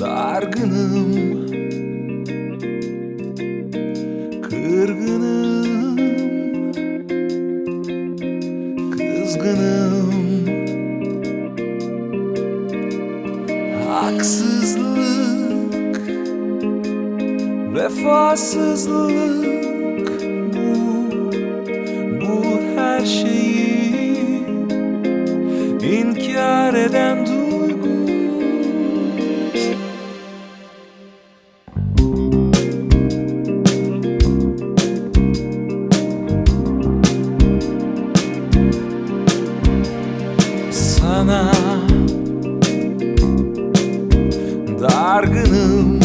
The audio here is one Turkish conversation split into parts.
Dargınım Kırgınım Kızgınım. Haksızlık Vefasızlık Bu Bu her şeyi sana. Dargınım.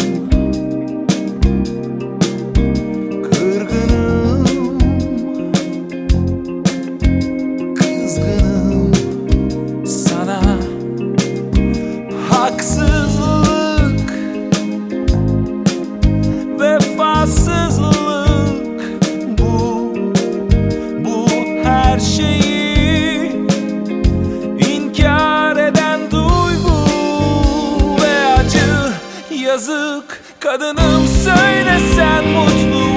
yazık. Kadınım söylesen mutlu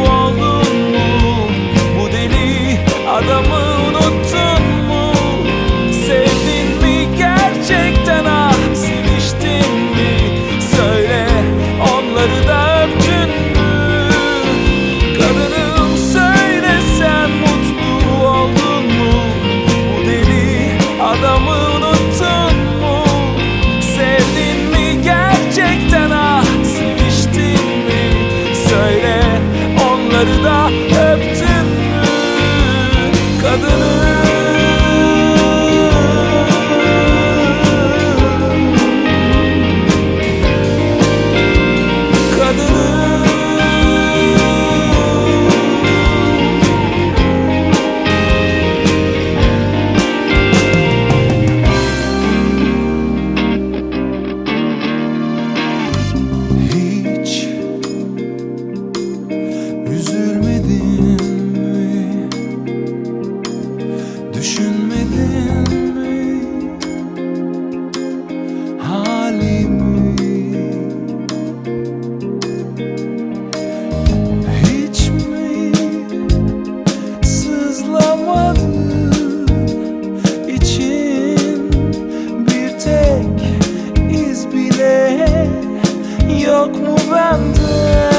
yok mu bende?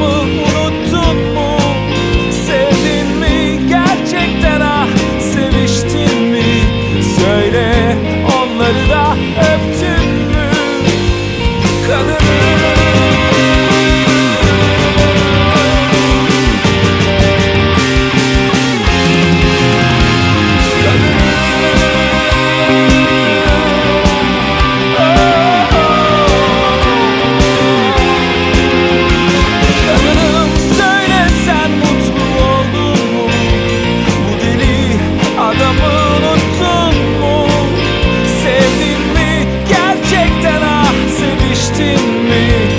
mı unuttun mu? you